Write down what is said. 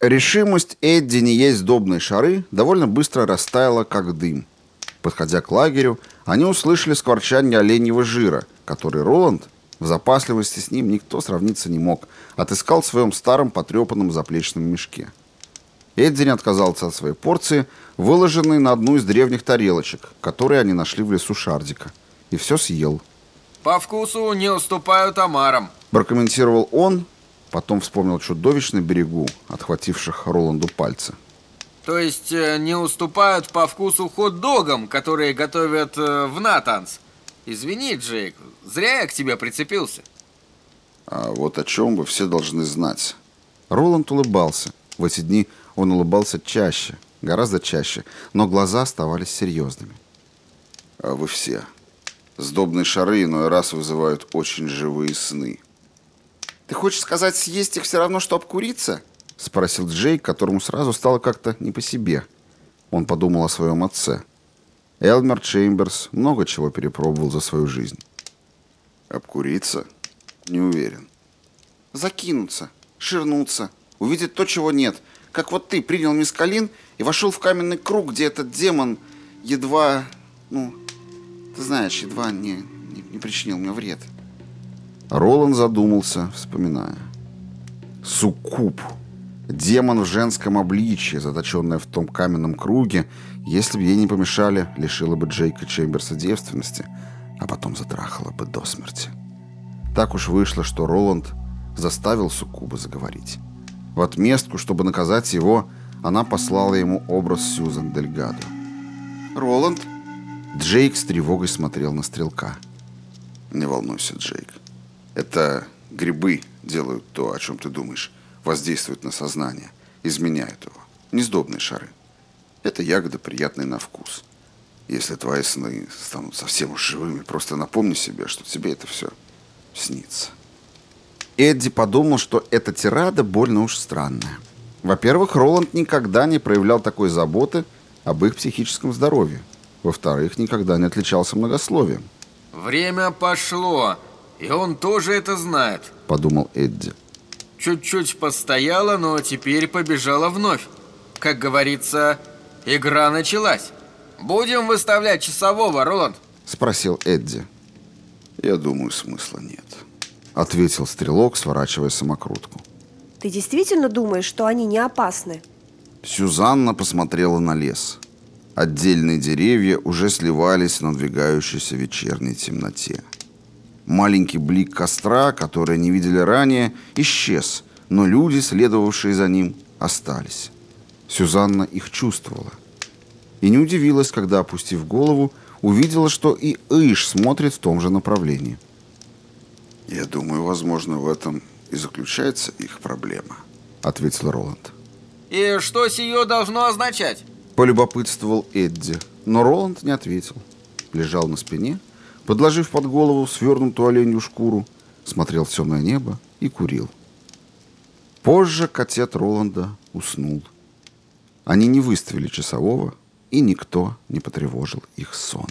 Решимость Эдди не есть сдобные шары довольно быстро растаяла, как дым. Подходя к лагерю, они услышали скворчание оленьего жира, который Роланд, в запасливости с ним никто сравниться не мог, отыскал в своем старом потрепанном заплечном мешке. Эдди не отказался от своей порции, выложенной на одну из древних тарелочек, которые они нашли в лесу Шардика, и все съел. По вкусу не уступают омарам. Прокомментировал он, потом вспомнил чудовищ на берегу, отхвативших Роланду пальцы. То есть э, не уступают по вкусу хот-догам, которые готовят э, в Натанс. Извини, Джейк, зря я к тебе прицепился. А вот о чем вы все должны знать. Роланд улыбался. В эти дни он улыбался чаще, гораздо чаще, но глаза оставались серьезными. А вы все. Сдобные шары иной раз вызывают очень живые сны. Ты хочешь сказать, съесть их все равно, что обкуриться? — спросил Джейк, которому сразу стало как-то не по себе. Он подумал о своем отце. Элмер Чеймберс много чего перепробовал за свою жизнь. Обкуриться? Не уверен. Закинуться, ширнуться, увидеть то, чего нет. Как вот ты принял мескалин и вошел в каменный круг, где этот демон едва, ну, ты знаешь, едва не, не, не причинил мне вред. Роланд задумался, вспоминая. Суккуб. Демон в женском обличье, заточенная в том каменном круге, если бы ей не помешали, лишила бы Джейка Чемберса девственности, а потом затрахала бы до смерти. Так уж вышло, что Роланд заставил Суккуба заговорить. В отместку, чтобы наказать его, она послала ему образ Сьюзан Дельгадо. «Роланд?» Джейк с тревогой смотрел на стрелка. «Не волнуйся, Джейк. Это грибы делают то, о чем ты думаешь воздействуют на сознание, изменяют его. Несдобные шары. Это ягода приятная на вкус. Если твои сны станут совсем уж живыми, просто напомни себе, что тебе это все снится. Эдди подумал, что эта тирада больно уж странная. Во-первых, Роланд никогда не проявлял такой заботы об их психическом здоровье. Во-вторых, никогда не отличался многословием. «Время пошло, и он тоже это знает», — подумал Эдди. Чуть-чуть постояла, но теперь побежала вновь. Как говорится, игра началась. Будем выставлять часового, Роланд? Спросил Эдди. Я думаю, смысла нет. Ответил стрелок, сворачивая самокрутку. Ты действительно думаешь, что они не опасны? Сюзанна посмотрела на лес. Отдельные деревья уже сливались в надвигающейся вечерней темноте. Маленький блик костра, который они видели ранее, исчез, но люди, следовавшие за ним, остались. Сюзанна их чувствовала. И не удивилась, когда, опустив голову, увидела, что и Иш смотрит в том же направлении. «Я думаю, возможно, в этом и заключается их проблема», — ответил Роланд. «И что сие должно означать?» — полюбопытствовал Эдди, но Роланд не ответил. Лежал на спине подложив под голову свернутую оленью шкуру, смотрел в темное небо и курил. Позже котет Роланда уснул. Они не выставили часового, и никто не потревожил их сон.